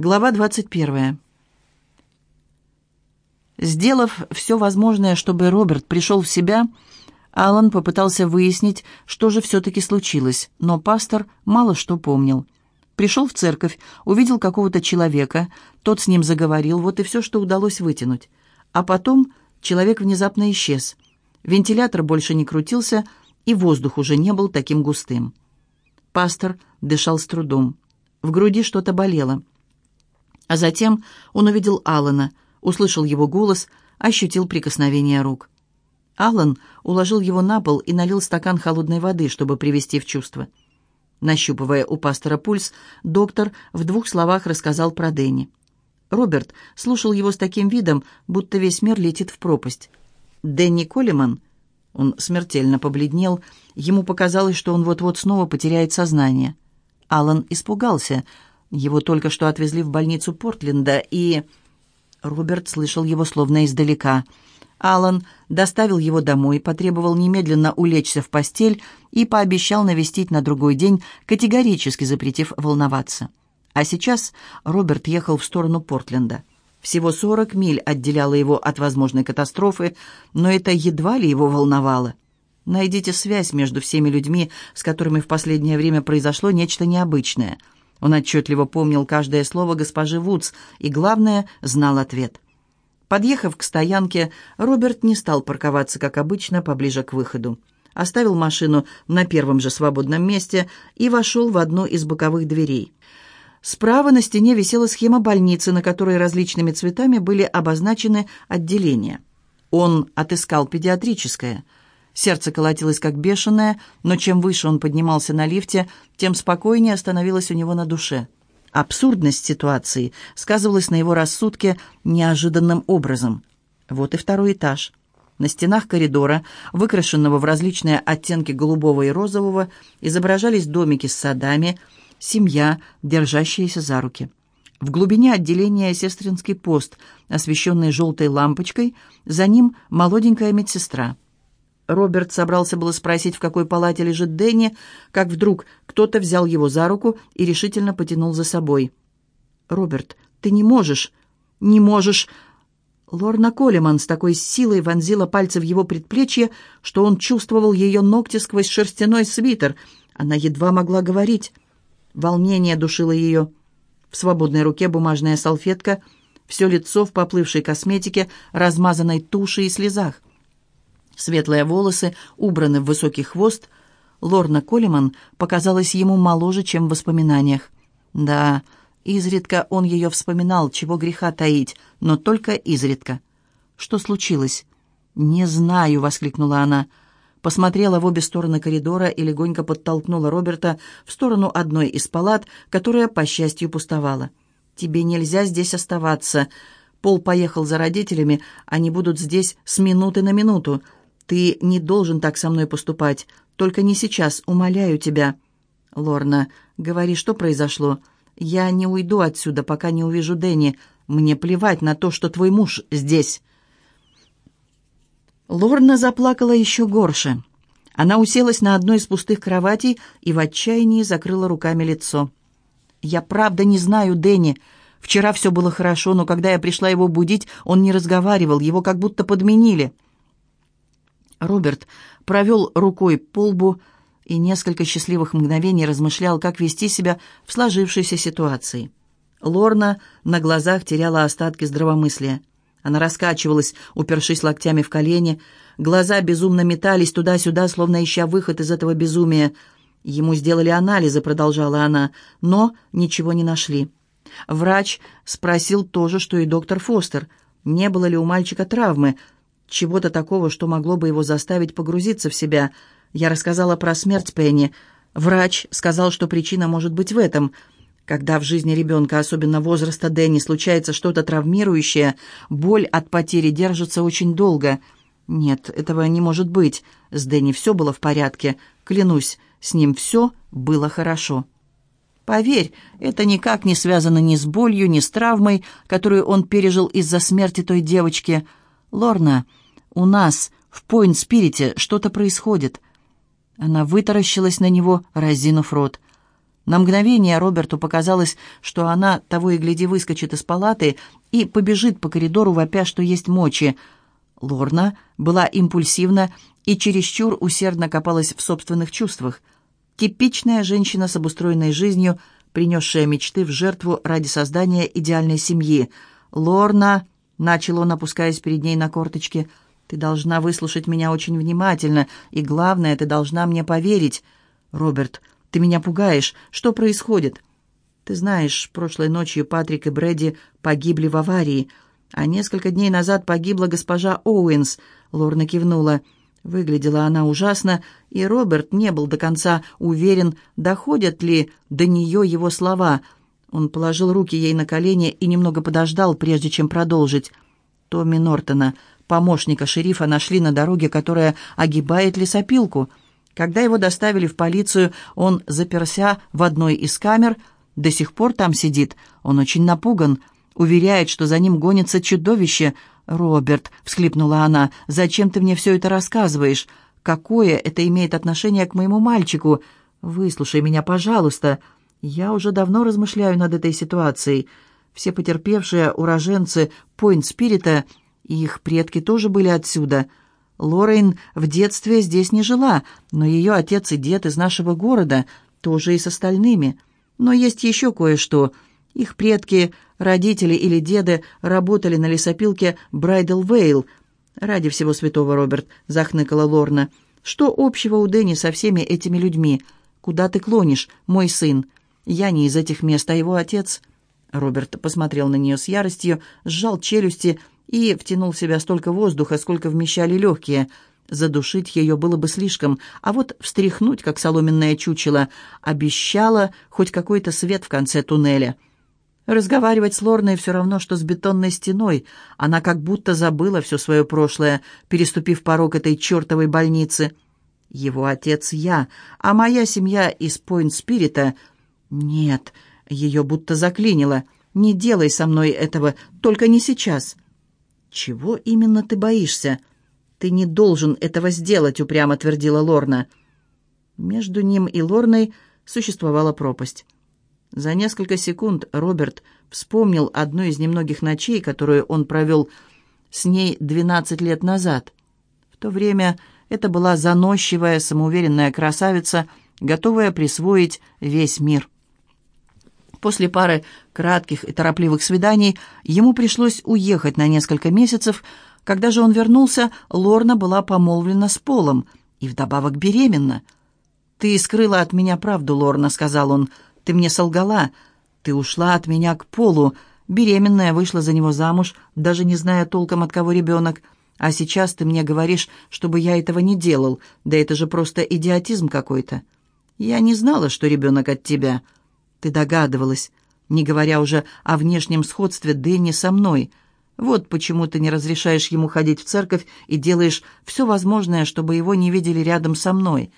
Глава 21. Сделав все возможное, чтобы Роберт пришел в себя, Алан попытался выяснить, что же все-таки случилось, но пастор мало что помнил. Пришел в церковь, увидел какого-то человека, тот с ним заговорил, вот и все, что удалось вытянуть. А потом человек внезапно исчез. Вентилятор больше не крутился, и воздух уже не был таким густым. Пастор дышал с трудом. В груди что-то болело. А затем он увидел Алана, услышал его голос, ощутил прикосновение рук. Алан уложил его на пол и налил стакан холодной воды, чтобы привести в чувство. Нащупывая у пастора пульс, доктор в двух словах рассказал про Дэнни. Роберт слушал его с таким видом, будто весь мир летит в пропасть. Дэнни Коллиман, он смертельно побледнел, ему показалось, что он вот-вот снова потеряет сознание. Алан испугался — его только что отвезли в больницу Портленда, и... Роберт слышал его словно издалека. Алан доставил его домой, потребовал немедленно улечься в постель и пообещал навестить на другой день, категорически запретив волноваться. А сейчас Роберт ехал в сторону Портленда. Всего 40 миль отделяло его от возможной катастрофы, но это едва ли его волновало. Найдите связь между всеми людьми, с которыми в последнее время произошло нечто необычное – он отчетливо помнил каждое слово госпожи Вудс и, главное, знал ответ. Подъехав к стоянке, Роберт не стал парковаться, как обычно, поближе к выходу. Оставил машину на первом же свободном месте и вошел в одну из боковых дверей. Справа на стене висела схема больницы, на которой различными цветами были обозначены отделения. Он отыскал педиатрическое – Сердце колотилось как бешеное, но чем выше он поднимался на лифте, тем спокойнее становилось у него на душе. Абсурдность ситуации сказывалась на его рассудке неожиданным образом. Вот и второй этаж. На стенах коридора, выкрашенного в различные оттенки голубого и розового, изображались домики с садами, семья, держащаяся за руки. В глубине отделения сестринский пост, освещенный желтой лампочкой, за ним молоденькая медсестра – Роберт собрался было спросить, в какой палате лежит Дэнни, как вдруг кто-то взял его за руку и решительно потянул за собой. «Роберт, ты не можешь! Не можешь!» Лорна Колеман с такой силой вонзила пальцы в его предплечье, что он чувствовал ее ногти сквозь шерстяной свитер. Она едва могла говорить. Волнение душило ее. В свободной руке бумажная салфетка, все лицо в поплывшей косметике, размазанной туши и слезах. Светлые волосы убраны в высокий хвост. Лорна Коллиман показалась ему моложе, чем в воспоминаниях. Да, изредка он ее вспоминал, чего греха таить, но только изредка. Что случилось? «Не знаю», — воскликнула она. Посмотрела в обе стороны коридора и легонько подтолкнула Роберта в сторону одной из палат, которая, по счастью, пустовала. «Тебе нельзя здесь оставаться. Пол поехал за родителями, они будут здесь с минуты на минуту. Ты не должен так со мной поступать. Только не сейчас, умоляю тебя. Лорна, говори, что произошло. Я не уйду отсюда, пока не увижу Дэнни. Мне плевать на то, что твой муж здесь. Лорна заплакала еще горше. Она уселась на одной из пустых кроватей и в отчаянии закрыла руками лицо. «Я правда не знаю Дэнни. Вчера все было хорошо, но когда я пришла его будить, он не разговаривал, его как будто подменили». Роберт провел рукой по лбу и несколько счастливых мгновений размышлял, как вести себя в сложившейся ситуации. Лорна на глазах теряла остатки здравомыслия. Она раскачивалась, упершись локтями в колени. Глаза безумно метались туда-сюда, словно ища выход из этого безумия. «Ему сделали анализы», — продолжала она, — «но ничего не нашли». Врач спросил то же, что и доктор Фостер. Не было ли у мальчика травмы? Чего-то такого, что могло бы его заставить погрузиться в себя. Я рассказала про смерть Пенни. Врач сказал, что причина может быть в этом. Когда в жизни ребенка, особенно возраста Дэнни, случается что-то травмирующее, боль от потери держится очень долго. Нет, этого не может быть. С Дэнни все было в порядке. Клянусь, с ним все было хорошо. Поверь, это никак не связано ни с болью, ни с травмой, которую он пережил из-за смерти той девочки. Лорна, у нас в Пойнт-Спирите что-то происходит». Она вытаращилась на него, разинув рот. На мгновение Роберту показалось, что она того и гляди выскочит из палаты и побежит по коридору, вопя, что есть мочи. Лорна была импульсивна и чересчур усердно копалась в собственных чувствах. Типичная женщина с обустроенной жизнью, принесшая мечты в жертву ради создания идеальной семьи. «Лорна», — начал он, опускаясь перед ней на корточки, — «ты должна выслушать меня очень внимательно, и главное, ты должна мне поверить». «Роберт, ты меня пугаешь. Что происходит?» «Ты знаешь, прошлой ночью Патрик и Брэди погибли в аварии, а несколько дней назад погибла госпожа Оуэнс», — Лорна кивнула. Выглядела она ужасно, и Роберт не был до конца уверен, доходят ли до нее его слова. Он положил руки ей на колени и немного подождал, прежде чем продолжить. Томми Нортона, помощника шерифа, нашли на дороге, которая огибает лесопилку — когда его доставили в полицию, он заперся в одной из камер, до сих пор там сидит. Он очень напуган, уверяет, что за ним гонится чудовище. «Роберт», — всхлипнула она, — «зачем ты мне все это рассказываешь? Какое это имеет отношение к моему мальчику? Выслушай меня, пожалуйста. Я уже давно размышляю над этой ситуацией. Все потерпевшие уроженцы Пойнт-Спирита, их предки тоже были отсюда». Лоррейн в детстве здесь не жила, но ее отец и дед из нашего города, тоже и с остальными. Но есть еще кое-что. Их предки, родители или деды работали на лесопилке Брайдл Вейл. «Ради всего святого, Роберт», — захныкала Лорна. «Что общего у Дэнни со всеми этими людьми? Куда ты клонишь, мой сын? Я не из этих мест, а его отец». Роберт посмотрел на нее с яростью, сжал челюсти и втянул в себя столько воздуха, сколько вмещали легкие. Задушить ее было бы слишком, а вот встряхнуть, как соломенное чучело, обещала хоть какой-то свет в конце туннеля. Разговаривать с Лорной все равно, что с бетонной стеной. Она как будто забыла все свое прошлое, переступив порог этой чертовой больницы. Его отец я, а моя семья из Пойнт-Спирита... Нет, ее будто заклинило. «Не делай со мной этого, только не сейчас». «Чего именно ты боишься?» «Ты не должен этого сделать», — упрямо твердила Лорна. Между ним и Лорной существовала пропасть. За несколько секунд Роберт вспомнил одну из немногих ночей, которую он провел с ней двенадцать лет назад. В то время это была заносчивая, самоуверенная красавица, готовая присвоить весь мир. После пары кратких и торопливых свиданий ему пришлось уехать на несколько месяцев. Когда же он вернулся, Лорна была помолвлена с Полом и вдобавок беременна. «Ты скрыла от меня правду, Лорна», — сказал он. «Ты мне солгала. Ты ушла от меня к Полу. Беременная вышла за него замуж, даже не зная толком, от кого ребенок. А сейчас ты мне говоришь, чтобы я этого не делал. Да это же просто идиотизм какой-то. Я не знала, что ребенок от тебя». Ты догадывалась, не говоря уже о внешнем сходстве Дэнни со мной. Вот почему ты не разрешаешь ему ходить в церковь и делаешь все возможное, чтобы его не видели рядом со мной.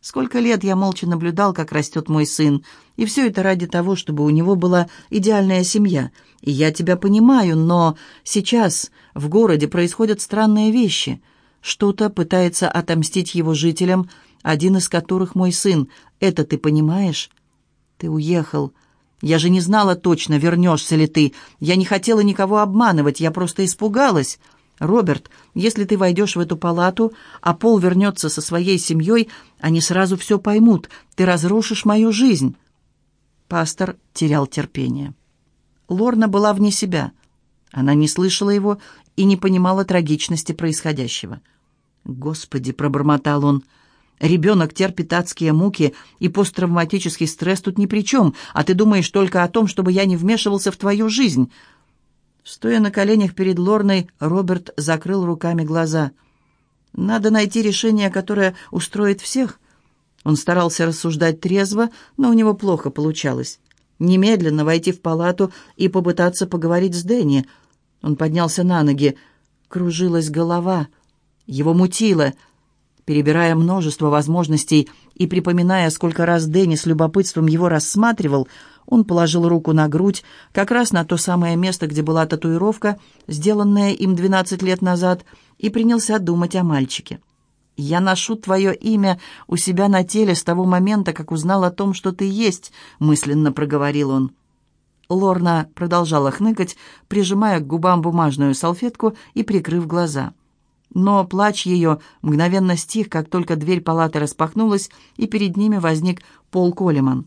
Сколько лет я молча наблюдал, как растет мой сын, и все это ради того, чтобы у него была идеальная семья. И я тебя понимаю, но сейчас в городе происходят странные вещи. Что-то пытается отомстить его жителям, один из которых мой сын. Это ты понимаешь?» «Ты уехал. Я же не знала точно, вернешься ли ты. Я не хотела никого обманывать, я просто испугалась. Роберт, если ты войдешь в эту палату, а Пол вернется со своей семьей, они сразу все поймут. Ты разрушишь мою жизнь». Пастор терял терпение. Лорна была вне себя. Она не слышала его и не понимала трагичности происходящего. «Господи!» — пробормотал он — Ребенок терпит адские муки, и посттравматический стресс тут ни при чем, а ты думаешь только о том, чтобы я не вмешивался в твою жизнь». Стоя на коленях перед Лорной, Роберт закрыл руками глаза. «Надо найти решение, которое устроит всех». Он старался рассуждать трезво, но у него плохо получалось. Немедленно войти в палату и попытаться поговорить с Дэнни. Он поднялся на ноги. Кружилась голова. Его мутило — Перебирая множество возможностей и припоминая, сколько раз Дэнни с любопытством его рассматривал, он положил руку на грудь, как раз на то самое место, где была татуировка, сделанная им 12 лет назад, и принялся думать о мальчике. «Я ношу твое имя у себя на теле с того момента, как узнал о том, что ты есть», — мысленно проговорил он. Лорна продолжала хныкать, прижимая к губам бумажную салфетку и прикрыв глаза. Но плач ее мгновенно стих, как только дверь палаты распахнулась, и перед ними возник Пол Колеман.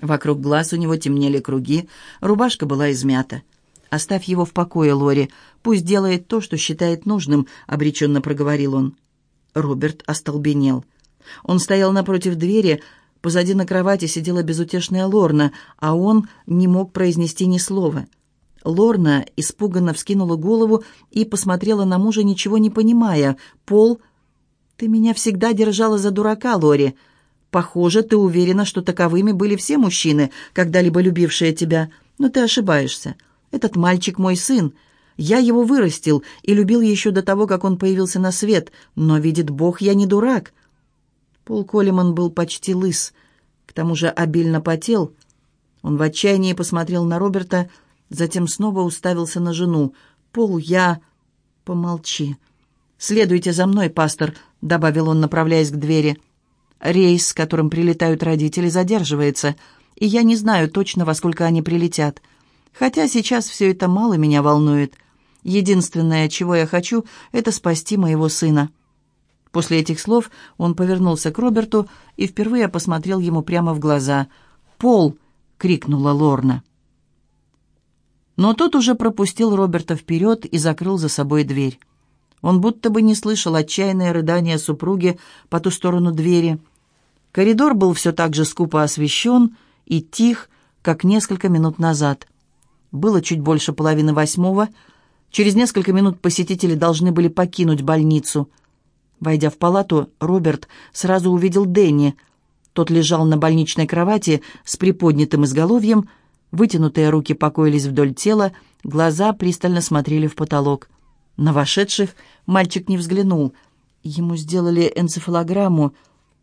Вокруг глаз у него темнели круги, рубашка была измята. «Оставь его в покое, Лори. Пусть делает то, что считает нужным», — обреченно проговорил он. Роберт остолбенел. Он стоял напротив двери, позади на кровати сидела безутешная Лорна, а он не мог произнести ни слова. Лорна испуганно вскинула голову и посмотрела на мужа, ничего не понимая. «Пол, ты меня всегда держала за дурака, Лори. Похоже, ты уверена, что таковыми были все мужчины, когда-либо любившие тебя. Но ты ошибаешься. Этот мальчик мой сын. Я его вырастил и любил еще до того, как он появился на свет, но, видит Бог, я не дурак». Пол Колеман был почти лыс, к тому же обильно потел. Он в отчаянии посмотрел на Роберта, затем снова уставился на жену. «Пол, я...» «Помолчи». «Следуйте за мной, пастор», — добавил он, направляясь к двери. «Рейс, с которым прилетают родители, задерживается, и я не знаю точно, во сколько они прилетят. Хотя сейчас все это мало меня волнует». Единственное, чего я хочу, это спасти моего сына». После этих слов он повернулся к Роберту и впервые посмотрел ему прямо в глаза. «Пол!» — крикнула Лорна. Но тот уже пропустил Роберта вперед и закрыл за собой дверь. Он будто бы не слышал отчаянное рыдание супруги по ту сторону двери. Коридор был все так же скупо освещен и тих, как несколько минут назад. Было чуть больше половины восьмого — Через несколько минут посетители должны были покинуть больницу. Войдя в палату, Роберт сразу увидел Дэнни. Тот лежал на больничной кровати с приподнятым изголовьем, вытянутые руки покоились вдоль тела, глаза пристально смотрели в потолок. На вошедших мальчик не взглянул. Ему сделали энцефалограмму,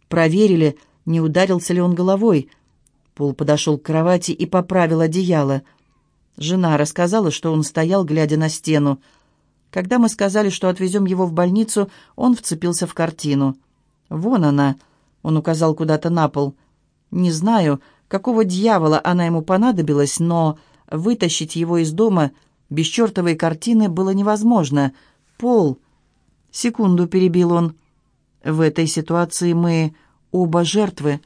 проверили, не ударился ли он головой. Пол подошел к кровати и поправил одеяло — Жена рассказала, что он стоял, глядя на стену. Когда мы сказали, что отвезем его в больницу, он вцепился в картину. «Вон она», — он указал куда-то на пол. «Не знаю, какого дьявола она ему понадобилась, но вытащить его из дома без чертовой картины было невозможно. Пол...» Секунду перебил он. «В этой ситуации мы оба жертвы.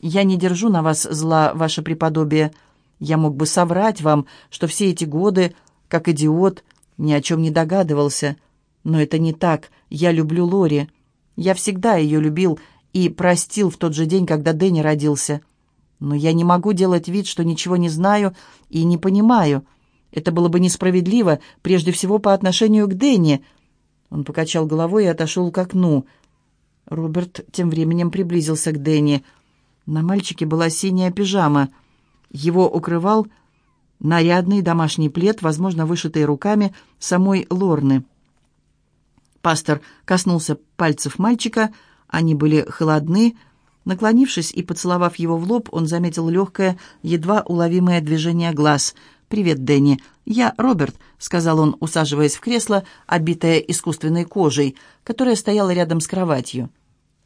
Я не держу на вас зла, ваше преподобие». Я мог бы соврать вам, что все эти годы, как идиот, ни о чем не догадывался. Но это не так. Я люблю Лори. Я всегда ее любил и простил в тот же день, когда Дэнни родился. Но я не могу делать вид, что ничего не знаю и не понимаю. Это было бы несправедливо, прежде всего по отношению к Дэнни. Он покачал головой и отошел к окну. Роберт тем временем приблизился к Дэнни. На мальчике была синяя пижама — его укрывал нарядный домашний плед, возможно, вышитый руками самой Лорны. Пастор коснулся пальцев мальчика, они были холодны. Наклонившись и поцеловав его в лоб, он заметил легкое, едва уловимое движение глаз. «Привет, Дэнни. Я Роберт», — сказал он, усаживаясь в кресло, обитое искусственной кожей, которое стояло рядом с кроватью.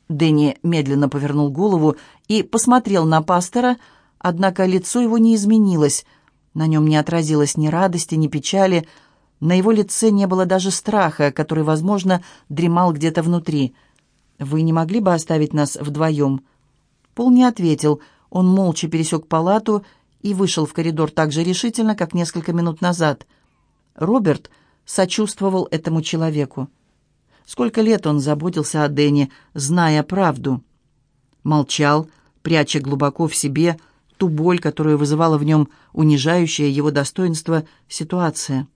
Дэнни медленно повернул голову и посмотрел на пастора, — Однако лицо его не изменилось. На нем не отразилось ни радости, ни печали. На его лице не было даже страха, который, возможно, дремал где-то внутри. «Вы не могли бы оставить нас вдвоем?» Пол не ответил. Он молча пересек палату и вышел в коридор так же решительно, как несколько минут назад. Роберт сочувствовал этому человеку. Сколько лет он заботился о Дэне, зная правду. Молчал, пряча глубоко в себе ту боль, которую вызывала в нем унижающая его достоинство ситуация.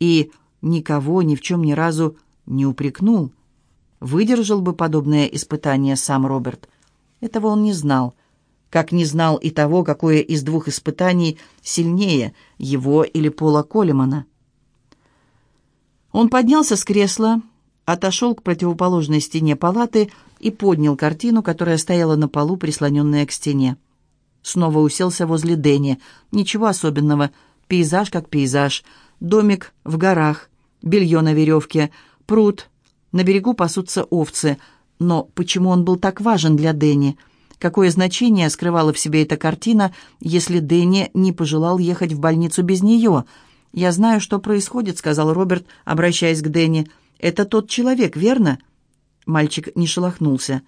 И никого ни в чем ни разу не упрекнул. Выдержал бы подобное испытание сам Роберт. Этого он не знал. Как не знал и того, какое из двух испытаний сильнее, его или Пола Колемана. Он поднялся с кресла, отошел к противоположной стене палаты и поднял картину, которая стояла на полу, прислоненная к стене. Снова уселся возле Дэнни. Ничего особенного. Пейзаж как пейзаж. Домик в горах, белье на веревке, пруд, На берегу пасутся овцы. Но почему он был так важен для Дэнни? Какое значение скрывала в себе эта картина, если Дэнни не пожелал ехать в больницу без нее? «Я знаю, что происходит», — сказал Роберт, обращаясь к Дэнни. «Это тот человек, верно?» Мальчик не шелохнулся.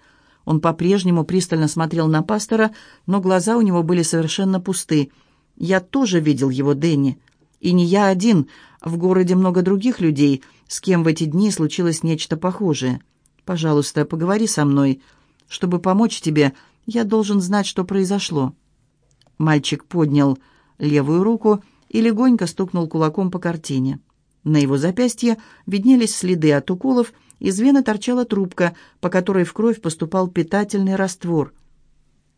Он по-прежнему пристально смотрел на пастора, но глаза у него были совершенно пусты. «Я тоже видел его, Дэнни. И не я один. В городе много других людей, с кем в эти дни случилось нечто похожее. Пожалуйста, поговори со мной. Чтобы помочь тебе, я должен знать, что произошло». Мальчик поднял левую руку и легонько стукнул кулаком по картине. На его запястье виднелись следы от уколов, из вены торчала трубка, по которой в кровь поступал питательный раствор.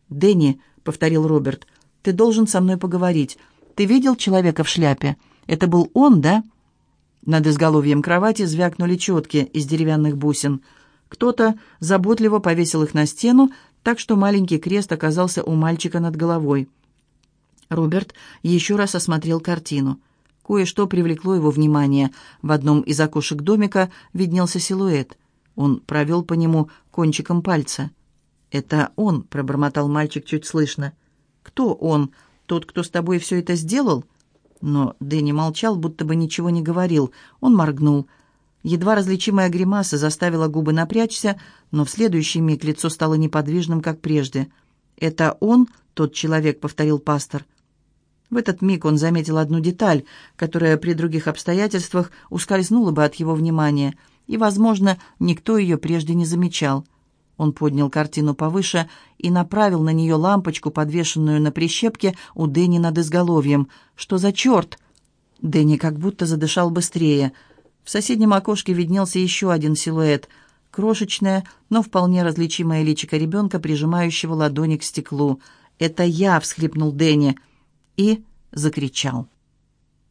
«Дэнни», — повторил Роберт, — «ты должен со мной поговорить. Ты видел человека в шляпе? Это был он, да?» Над изголовьем кровати звякнули четки из деревянных бусин. Кто-то заботливо повесил их на стену, так что маленький крест оказался у мальчика над головой. Роберт еще раз осмотрел картину. Кое-что привлекло его внимание. В одном из окошек домика виднелся силуэт. Он провел по нему кончиком пальца. «Это он», — пробормотал мальчик чуть слышно. «Кто он? Тот, кто с тобой все это сделал?» Но Дэнни молчал, будто бы ничего не говорил. Он моргнул. Едва различимая гримаса заставила губы напрячься, но в следующий миг лицо стало неподвижным, как прежде. «Это он, тот человек», — повторил пастор. В этот миг он заметил одну деталь, которая при других обстоятельствах ускользнула бы от его внимания, и, возможно, никто ее прежде не замечал. Он поднял картину повыше и направил на нее лампочку, подвешенную на прищепке у Дэнни над изголовьем. «Что за черт?» Дэнни как будто задышал быстрее. В соседнем окошке виднелся еще один силуэт. Крошечное, но вполне различимое личико ребенка, прижимающего ладони к стеклу. «Это я!» — всхлипнул Дэнни и закричал.